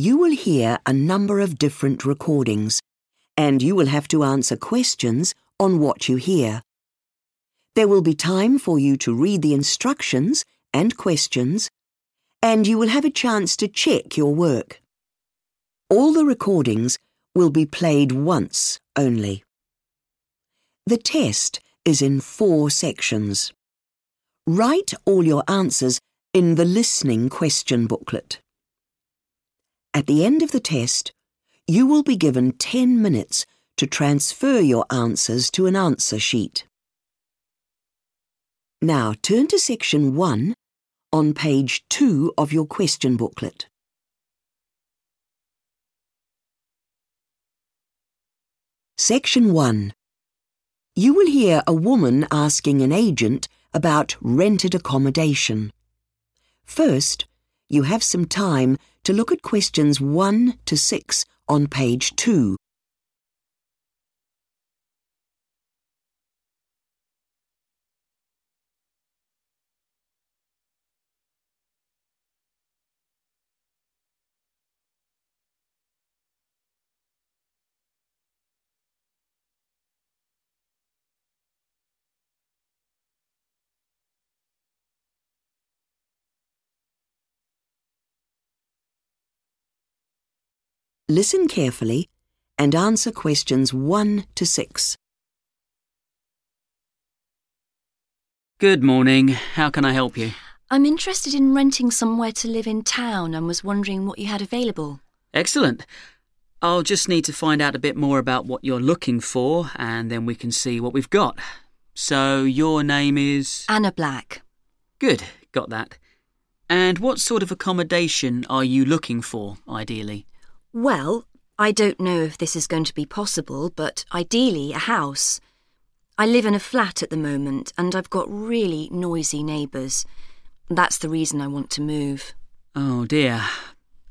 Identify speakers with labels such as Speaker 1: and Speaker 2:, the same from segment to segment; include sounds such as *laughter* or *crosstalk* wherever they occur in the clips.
Speaker 1: you will hear a number of different recordings, and you will have to answer questions on what you hear. There will be time for you to read the instructions and questions, and you will have a chance to check your work. All the recordings will be played once only. The test is in four sections. Write all your answers in the listening question booklet. At the end of the test, you will be given 10 minutes to transfer your answers to an answer sheet. Now turn to section 1 on page 2 of your question booklet. Section 1. You will hear a woman asking an agent about rented accommodation. First, you have some time to look at questions 1 to 6 on page 2. Listen carefully and answer questions 1 to 6.
Speaker 2: Good morning. How can I help you?
Speaker 3: I'm interested in renting somewhere to live in town and was wondering what you had available.
Speaker 2: Excellent. I'll just need to find out a bit more about what you're looking for and then we can see what we've got. So, your name is.
Speaker 3: Anna Black.
Speaker 2: Good, got that. And what sort of accommodation are you looking for, ideally?
Speaker 3: Well, I don't know if this is going to be possible, but ideally a house. I live in a flat at the moment and I've got really noisy neighbours. That's the reason I want to move.
Speaker 2: Oh dear.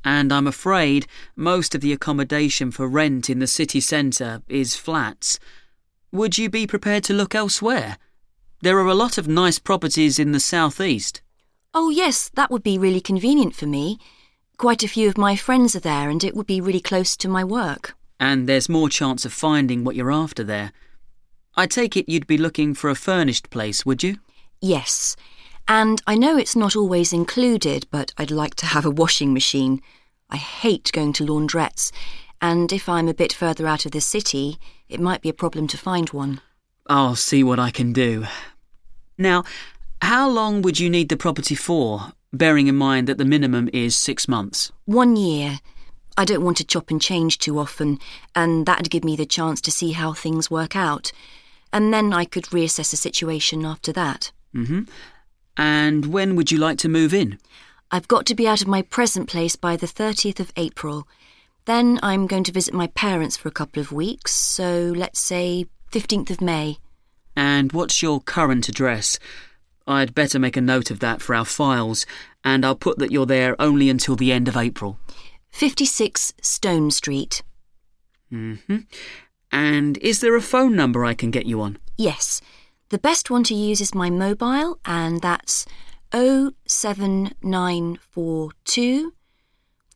Speaker 2: And I'm afraid most of the accommodation for rent in the city centre is flats. Would you be prepared to look elsewhere? There are a lot of nice properties in the southeast.
Speaker 3: Oh, yes, that would be really convenient for me. Quite a few of my friends are there, and it would be really close to my work.
Speaker 2: And there's more chance of finding what you're after there. I take it you'd be looking for a furnished place, would you?
Speaker 3: Yes. And I know it's not always included, but I'd like to have a washing machine. I hate going to laundrettes, and if I'm a bit further out of the city, it might be a problem to find one.
Speaker 2: I'll see what I can do. Now, how long would you need the property for? Bearing in mind that the minimum is six months?
Speaker 3: One year. I don't want to chop and change too often, and that'd give me the chance to see how things work out. And then I could reassess the situation after that.
Speaker 2: Mm-hmm. And when would you like to move in?
Speaker 3: I've got to be out of my present place by the 30th of April. Then I'm going to visit my parents for a couple of weeks, so let's say 15th of May.
Speaker 2: And what's your current address? I'd better make a note of that for our files, and I'll put that you're there only until the end of April.
Speaker 3: 56 Stone Street.
Speaker 2: Mm-hmm. And is there a phone number I can get you on?
Speaker 3: Yes. The best one to use is my mobile, and that's 07942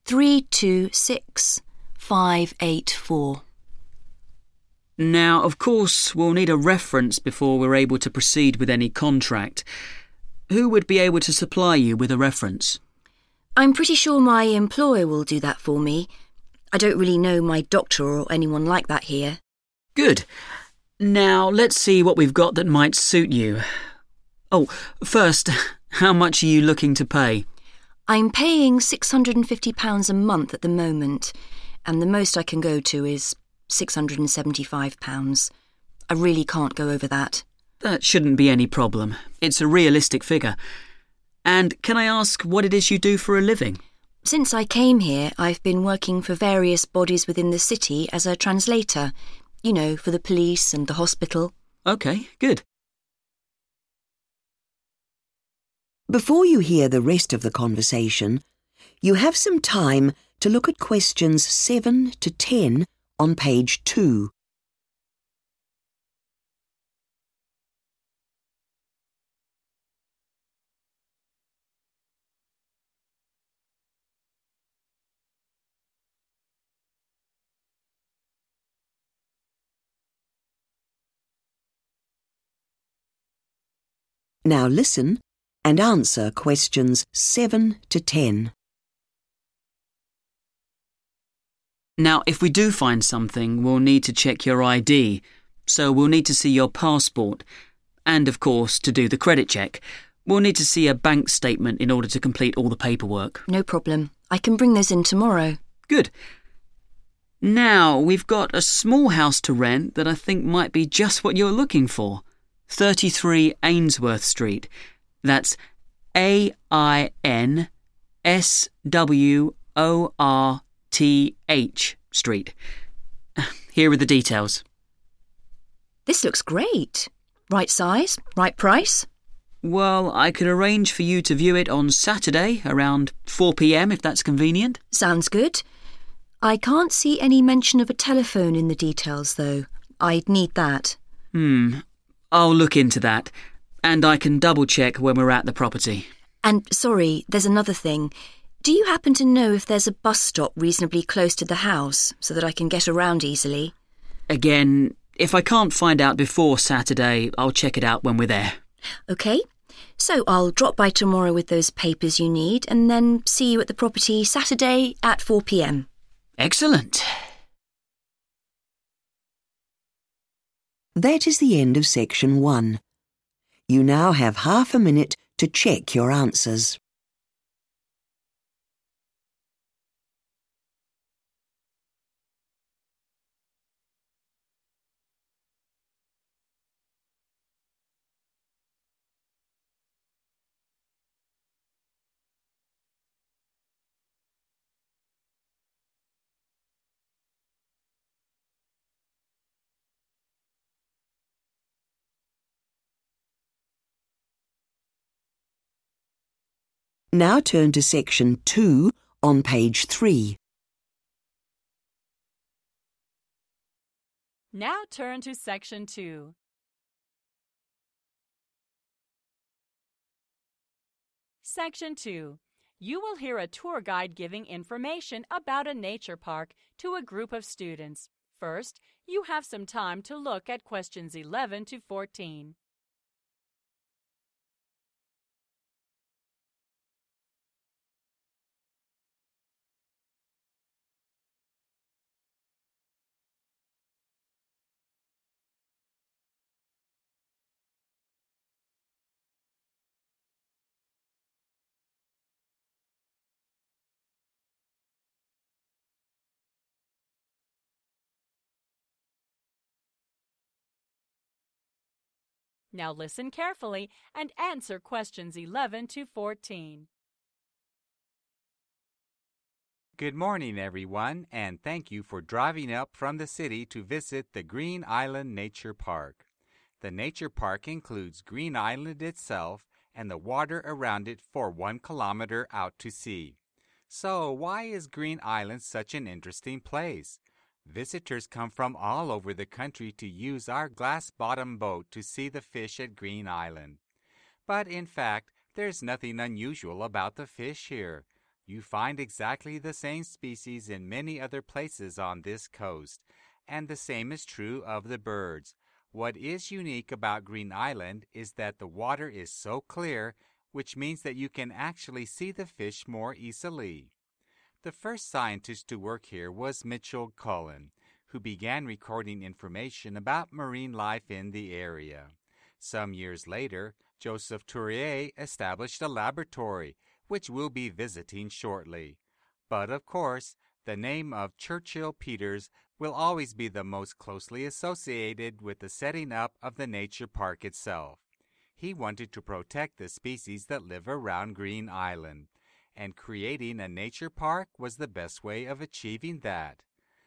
Speaker 3: 326 584.
Speaker 2: Now, of course, we'll need a reference before we're able to proceed with any contract. Who would be able to supply you with a reference?
Speaker 3: I'm pretty sure my employer will do that for me. I don't really know my doctor or anyone like that here.
Speaker 2: Good. Now, let's see what we've got that might suit you. Oh, first, *laughs* how much are you looking to pay?
Speaker 3: I'm paying £650 a month at the moment, and the most I can go to is £675. I really can't go over that.
Speaker 2: That shouldn't be any problem. It's a realistic figure. And can I ask what it is you do for a living?
Speaker 3: Since I came here, I've been working for various bodies within the city as a translator. You know, for the police and the hospital.
Speaker 2: OK, good.
Speaker 1: Before you hear the rest of the conversation, you have some time to look at questions 7 to 10 on page 2. Now listen and answer questions 7 to 10.
Speaker 2: Now, if we do find something, we'll need to check your ID, so we'll need to see your passport. And, of course, to do the credit check, we'll need to see a bank statement in order to complete all the paperwork.
Speaker 3: No problem. I can bring those in tomorrow.
Speaker 2: Good. Now, we've got a small house to rent that I think might be just what you're looking for 33 Ainsworth Street. That's A I N S W O R T H Street. Here are the details.
Speaker 3: This looks great. Right size, right price?
Speaker 2: Well, I could arrange for you to view it on Saturday around 4 pm if that's convenient.
Speaker 3: Sounds good. I can't see any mention of a telephone in the details, though. I'd need that.
Speaker 2: Hmm. I'll look into that. And I can double check when we're at the property.
Speaker 3: And sorry, there's another thing. Do you happen to know if there's a bus stop reasonably close to the house so that I can get around easily?
Speaker 2: Again, if I can't find out before Saturday, I'll check it out when we're there.
Speaker 3: OK. So I'll drop by tomorrow with those papers you need and then see you at the property Saturday at 4 pm.
Speaker 2: Excellent.
Speaker 1: That is the end of section 1. You now have half a minute to check your answers. Now turn to section 2 on page 3.
Speaker 4: Now turn to section 2. Section 2. You will hear a tour guide giving information about a nature park to a group of students. First, you have some time to look at questions 11 to 14. Now listen carefully and answer questions 11 to 14.
Speaker 5: Good morning, everyone, and thank you for driving up from the city to visit the Green Island Nature Park. The nature park includes Green Island itself and the water around it for one kilometer out to sea. So, why is Green Island such an interesting place? Visitors come from all over the country to use our glass bottom boat to see the fish at Green Island. But in fact, there's nothing unusual about the fish here. You find exactly the same species in many other places on this coast, and the same is true of the birds. What is unique about Green Island is that the water is so clear, which means that you can actually see the fish more easily. The first scientist to work here was Mitchell Cullen, who began recording information about marine life in the area. Some years later, Joseph Tourier established a laboratory, which we'll be visiting shortly. But of course, the name of Churchill Peters will always be the most closely associated with the setting up of the nature park itself. He wanted to protect the species that live around Green Island and creating a nature park was the best way of achieving that.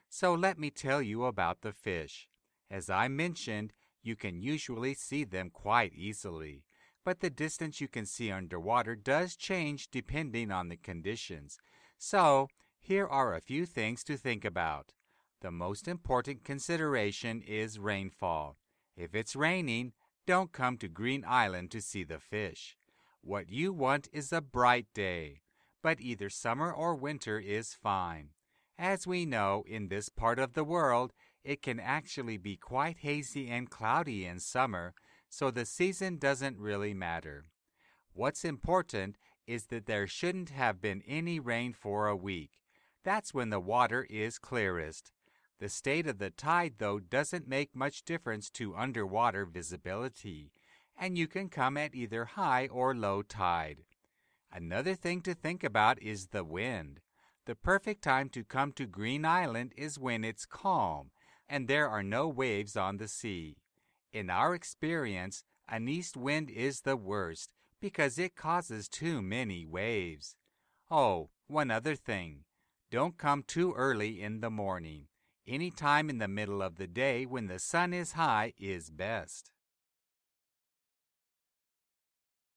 Speaker 5: So let me tell you about the fish. As I mentioned, you can usually see them quite easily, but the distance you can see underwater does change depending on the conditions. So, here are a few things to think about. The most important consideration is rainfall. If it's raining, don't come to Green Island to see the fish. What you want is a bright day but either summer or winter is fine. As we know, in this part of the world, it can actually be quite hazy and cloudy in summer, so the season doesn't really matter. What's important is that there shouldn't have been any rain for a week. That's when the water is clearest. The state of the tide, though, doesn't make much difference to underwater visibility, and you can come at either high or low tide. Another thing to think about is the wind. The perfect time to come to Green Island is when it's calm and there are no waves on the sea. In our experience, an east wind is the worst because it causes too many waves. Oh, one other thing. Don't come too early in the morning. Any time in the middle of the day when the sun is high is best.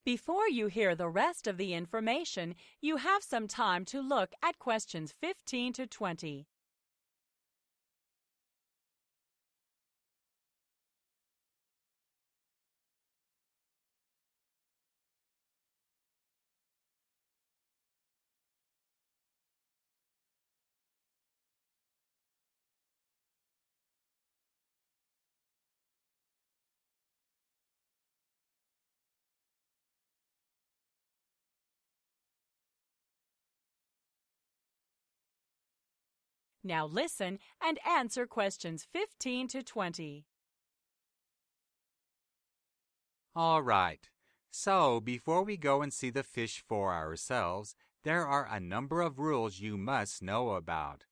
Speaker 4: Before you hear the rest of the information, you have some time to look at questions 15 to 20. Now listen and answer questions 15 to 20.
Speaker 5: All right. So, before we go and see the fish for ourselves, there are a number of rules you must know about.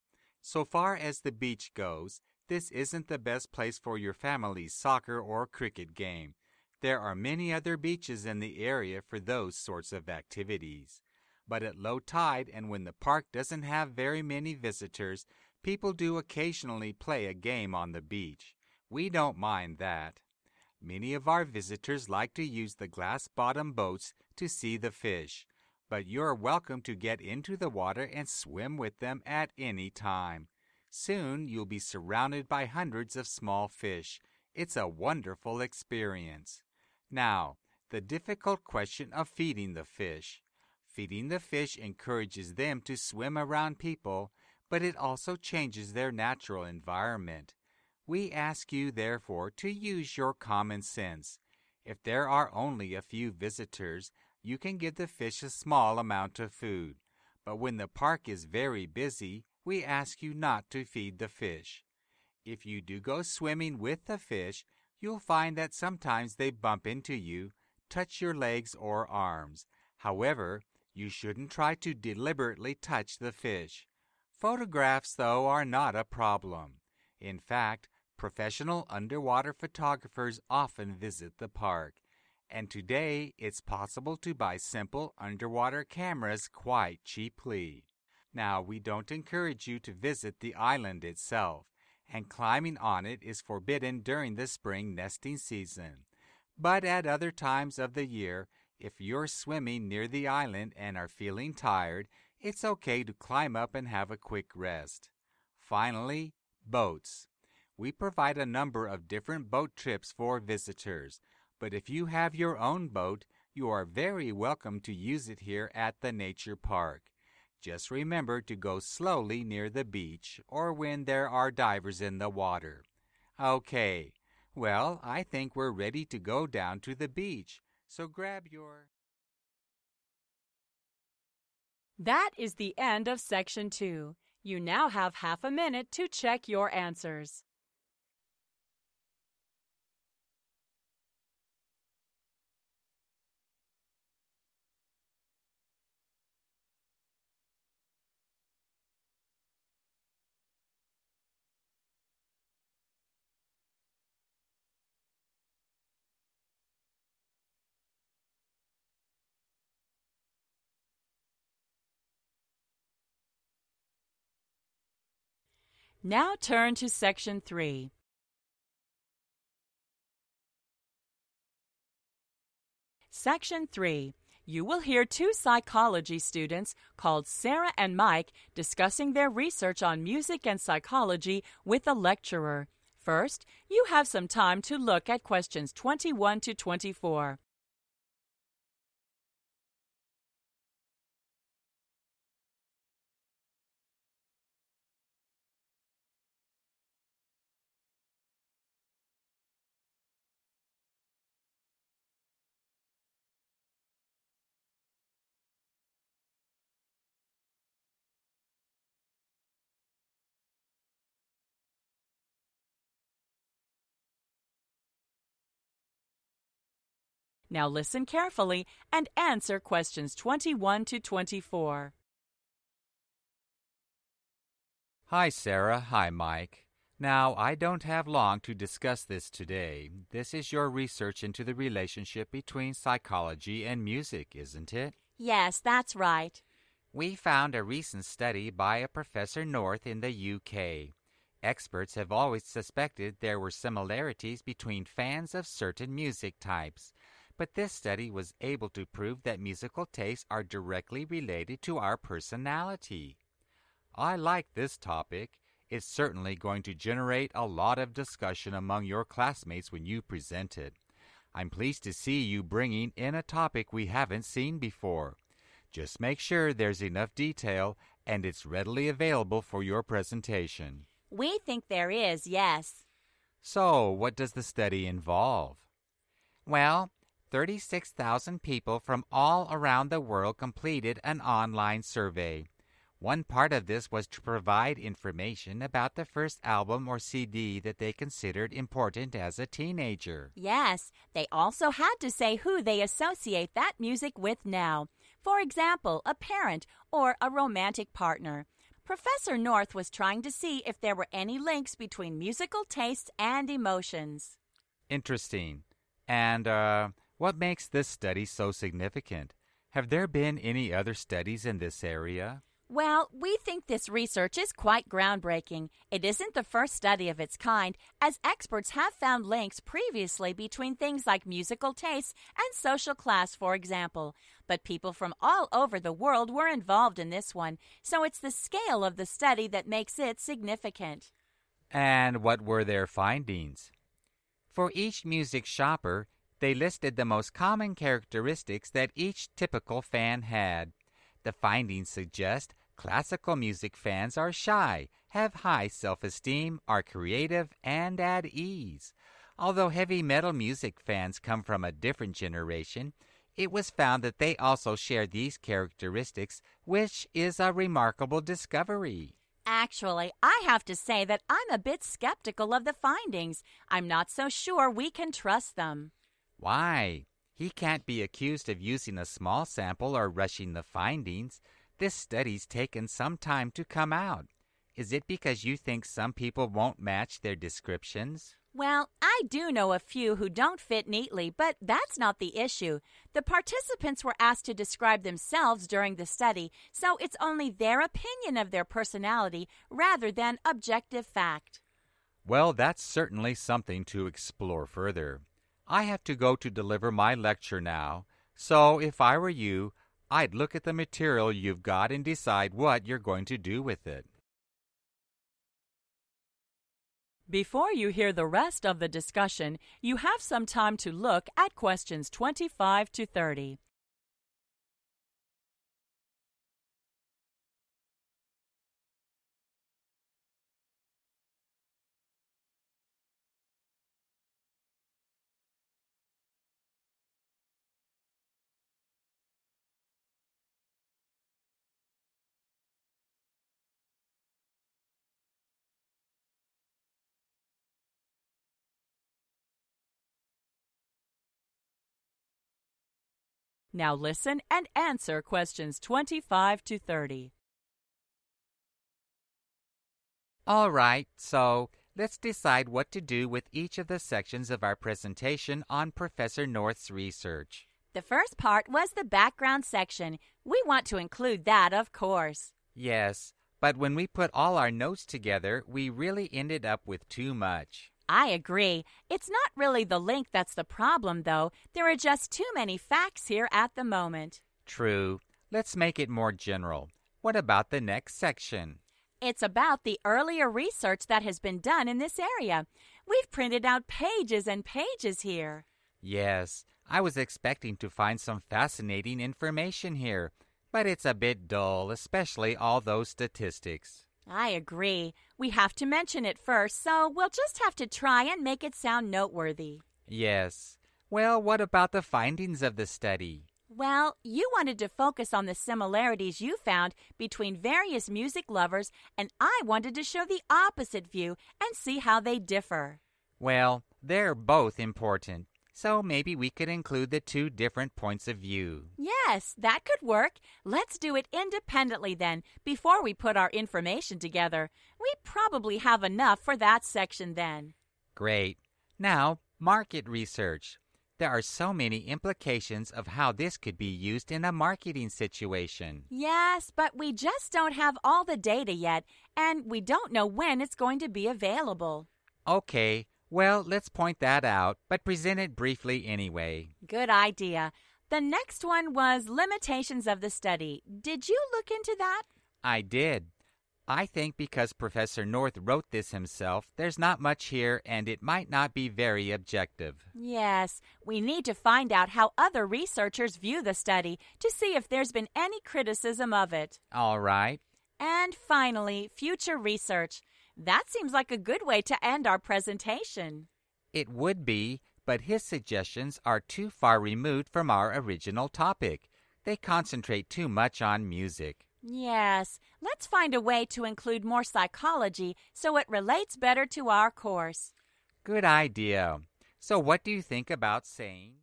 Speaker 5: So far as the beach goes, this isn't the best place for your family's soccer or cricket game. There are many other beaches in the area for those sorts of activities. But at low tide and when the park doesn't have very many visitors, people do occasionally play a game on the beach. We don't mind that. Many of our visitors like to use the glass bottom boats to see the fish, but you're welcome to get into the water and swim with them at any time. Soon you'll be surrounded by hundreds of small fish. It's a wonderful experience. Now, the difficult question of feeding the fish. Feeding the fish encourages them to swim around people, but it also changes their natural environment. We ask you, therefore, to use your common sense. If there are only a few visitors, you can give the fish a small amount of food. But when the park is very busy, we ask you not to feed the fish. If you do go swimming with the fish, you'll find that sometimes they bump into you, touch your legs or arms. However, you shouldn't try to deliberately touch the fish. Photographs, though, are not a problem. In fact, professional underwater photographers often visit the park, and today it's possible to buy simple underwater cameras quite cheaply. Now, we don't encourage you to visit the island itself, and climbing on it is forbidden during the spring nesting season. But at other times of the year, if you're swimming near the island and are feeling tired, it's okay to climb up and have a quick rest. Finally, boats. We provide a number of different boat trips for visitors, but if you have your own boat, you are very welcome to use it here at the nature park. Just remember to go slowly near the beach or when there are divers in the water. Okay, well, I think we're ready to go down to the beach, so grab your.
Speaker 4: That is the end of section two. You now have half a minute to check your answers. Now turn to section 3. Section 3. You will hear two psychology students called Sarah and Mike discussing their research on music and psychology with a lecturer. First, you have some time to look at questions 21 to 24. Now listen carefully and answer questions 21 to 24.
Speaker 5: Hi, Sarah. Hi, Mike. Now, I don't have long to discuss this today. This is your research into the relationship between psychology and music, isn't it?
Speaker 4: Yes, that's right.
Speaker 5: We found a recent study by a Professor North in the UK. Experts have always suspected there were similarities between fans of certain music types, but this study was able to prove that musical tastes are directly related to our personality. I like this topic. It's certainly going to generate a lot of discussion among your classmates when you present it. I'm pleased to see you bringing in a topic we haven't seen before. Just make sure there's enough detail and it's readily available for your presentation.
Speaker 4: We think there is, yes.
Speaker 5: So, what does the study involve? Well, 36,000 people from all around the world completed an online survey. One part of this was to provide information about the first album or CD that they considered important as a teenager.
Speaker 4: Yes, they also had to say who they associate that music with now. For example, a parent or a romantic partner. Professor North was trying to see if there were any links between musical tastes and emotions.
Speaker 5: Interesting. And, uh, what makes this study so significant? Have there been any other studies in this area?
Speaker 4: Well, we think this research is quite groundbreaking. It isn't the first study of its kind, as experts have found links previously between things like musical tastes and social class, for example. But people from all over the world were involved in this one, so it's the scale of the study that makes it significant.
Speaker 5: And what were their findings? For each music shopper, they listed the most common characteristics that each typical fan had. The findings suggest classical music fans are shy, have high self esteem, are creative, and at ease. Although heavy metal music fans come from a different generation, it was found that they also share these characteristics, which is a remarkable discovery.
Speaker 4: Actually, I have to say that I'm a bit skeptical of the findings. I'm not so sure we can trust them.
Speaker 5: Why? He can't be accused of using a small sample or rushing the findings. This study's taken some time to come out. Is it because you think some people won't match their descriptions?
Speaker 4: Well, I do know a few who don't fit neatly, but that's not the issue. The participants were asked to describe themselves during the study, so it's only their opinion of their personality rather than objective fact.
Speaker 5: Well, that's certainly something to explore further. I have to go to deliver my lecture now, so if I were you, I'd look at the material you've got and decide what you're going to do with it.
Speaker 4: Before you hear the rest of the discussion, you have some time to look at questions 25 to 30. Now listen and answer questions 25 to 30.
Speaker 5: All right, so let's decide what to do with each of the sections of our presentation on Professor North's research.
Speaker 4: The first part was the background section. We want to include that, of course.
Speaker 5: Yes, but when we put all our notes together, we really ended up with too much.
Speaker 4: I agree. It's not really the link that's the problem, though. There are just too many facts here at the moment.
Speaker 5: True. Let's make it more general. What about the next section?
Speaker 4: It's about the earlier research that has been done in this area. We've printed out pages and pages here.
Speaker 5: Yes, I was expecting to find some fascinating information here, but it's a bit dull, especially all those statistics.
Speaker 4: I agree. We have to mention it first, so we'll just have to try and make it sound noteworthy.
Speaker 5: Yes. Well, what about the findings of the study?
Speaker 4: Well, you wanted to focus on the similarities you found between various music lovers, and I wanted to show the opposite view and see how they differ.
Speaker 5: Well, they're both important. So maybe we could include the two different points of view.
Speaker 4: Yes, that could work. Let's do it independently then, before we put our information together. We probably have enough for that section then.
Speaker 5: Great. Now, market research. There are so many implications of how this could be used in a marketing situation.
Speaker 4: Yes, but we just don't have all the data yet, and we don't know when it's going to be available.
Speaker 5: Okay, well, let's point that out, but present it briefly anyway.
Speaker 4: Good idea. The next one was limitations of the study. Did you look into that?
Speaker 5: I did. I think because Professor North wrote this himself, there's not much here and it might not be very objective.
Speaker 4: Yes, we need to find out how other researchers view the study to see if there's been any criticism of it.
Speaker 5: All right.
Speaker 4: And finally, future research. That seems like a good way to end our presentation.
Speaker 5: It would be, but his suggestions are too far removed from our original topic. They concentrate too much on music.
Speaker 4: Yes, let's find a way to include more psychology so it relates better to our course.
Speaker 5: Good idea. So, what do you think about saying?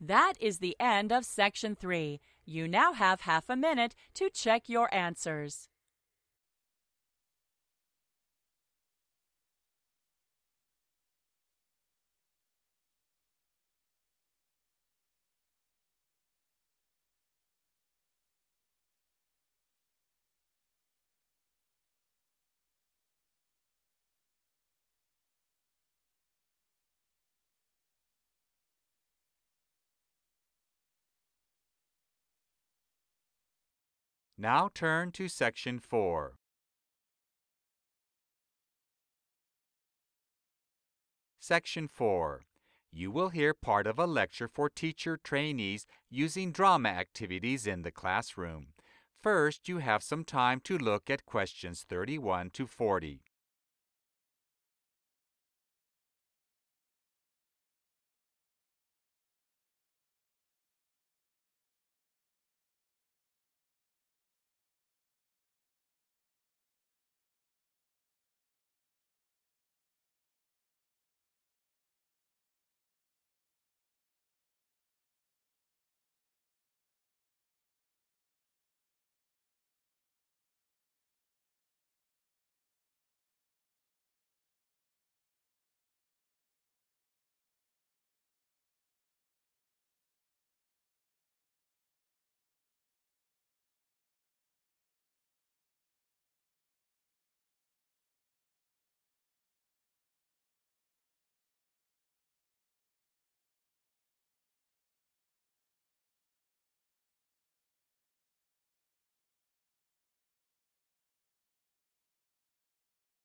Speaker 4: That is the end of section three. You now have half a minute to check your answers.
Speaker 5: Now turn to section 4. Section 4. You will hear part of a lecture for teacher trainees using drama activities in the classroom. First, you have some time to look at questions 31 to 40.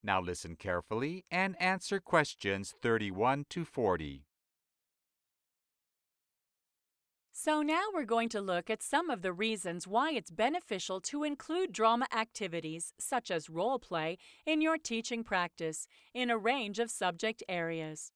Speaker 5: Now listen carefully and answer questions 31 to 40.
Speaker 4: So, now we're going to look at some of the reasons why it's beneficial to include drama activities, such as role play, in your teaching practice in a range of subject areas.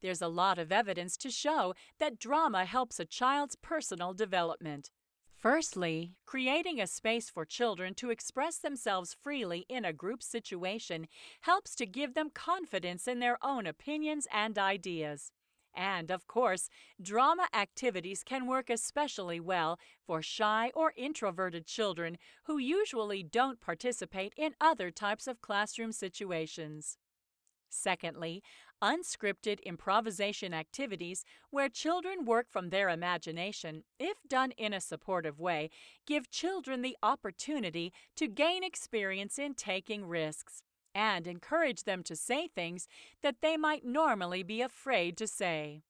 Speaker 4: There's a lot of evidence to show that drama helps a child's personal development. Firstly, creating a space for children to express themselves freely in a group situation helps to give them confidence in their own opinions and ideas. And, of course, drama activities can work especially well for shy or introverted children who usually don't participate in other types of classroom situations. Secondly, unscripted improvisation activities where children work from their imagination, if done in a supportive way, give children the opportunity to gain experience in taking risks and encourage them to say things that they might normally be afraid to say.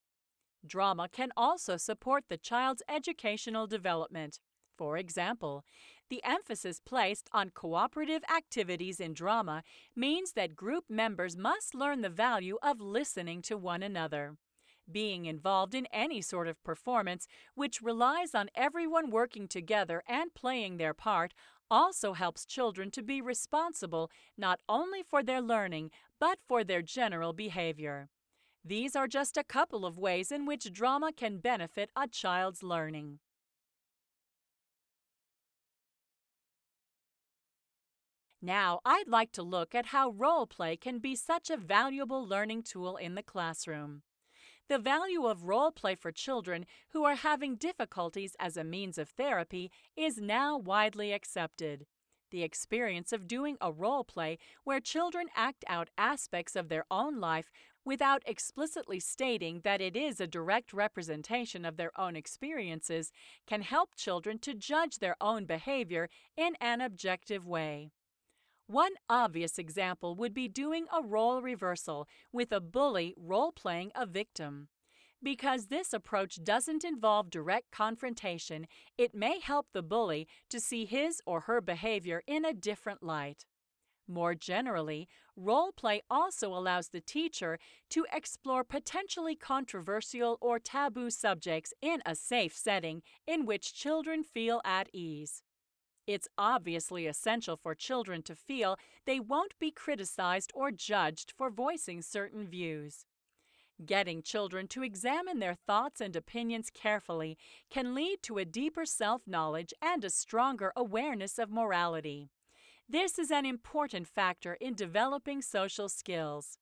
Speaker 4: Drama can also support the child's educational development. For example, the emphasis placed on cooperative activities in drama means that group members must learn the value of listening to one another. Being involved in any sort of performance which relies on everyone working together and playing their part also helps children to be responsible not only for their learning but for their general behavior. These are just a couple of ways in which drama can benefit a child's learning. Now, I'd like to look at how role play can be such a valuable learning tool in the classroom. The value of role play for children who are having difficulties as a means of therapy is now widely accepted. The experience of doing a role play where children act out aspects of their own life without explicitly stating that it is a direct representation of their own experiences can help children to judge their own behavior in an objective way. One obvious example would be doing a role reversal with a bully role playing a victim. Because this approach doesn't involve direct confrontation, it may help the bully to see his or her behavior in a different light. More generally, role play also allows the teacher to explore potentially controversial or taboo subjects in a safe setting in which children feel at ease. It's obviously essential for children to feel they won't be criticized or judged for voicing certain views. Getting children to examine their thoughts and opinions carefully can lead to a deeper self knowledge and a stronger awareness of morality. This is an important factor in developing social skills.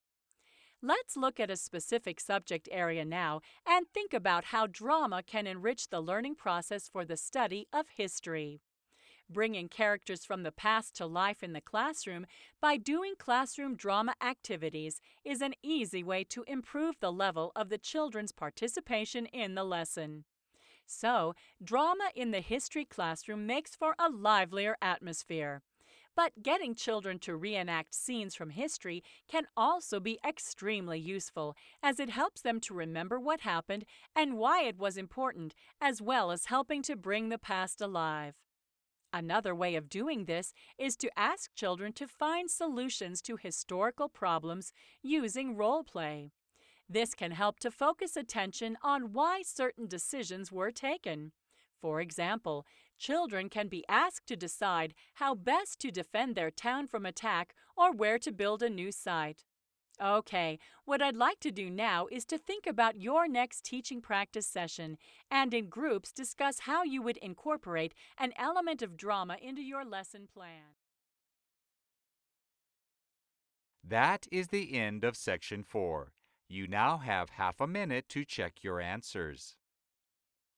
Speaker 4: Let's look at a specific subject area now and think about how drama can enrich the learning process for the study of history bringing characters from the past to life in the classroom by doing classroom drama activities is an easy way to improve the level of the children's participation in the lesson. So, drama in the history classroom makes for a livelier atmosphere. But getting children to reenact scenes from history can also be extremely useful, as it helps them to remember what happened and why it was important, as well as helping to bring the past alive. Another way of doing this is to ask children to find solutions to historical problems using role play. This can help to focus attention on why certain decisions were taken. For example, children can be asked to decide how best to defend their town from attack or where to build a new site. Okay, what I'd like to do now is to think about your next teaching practice session and in groups discuss how you would incorporate an element of drama into your lesson plan.
Speaker 5: That is the end of section 4. You now have half a minute to check your answers.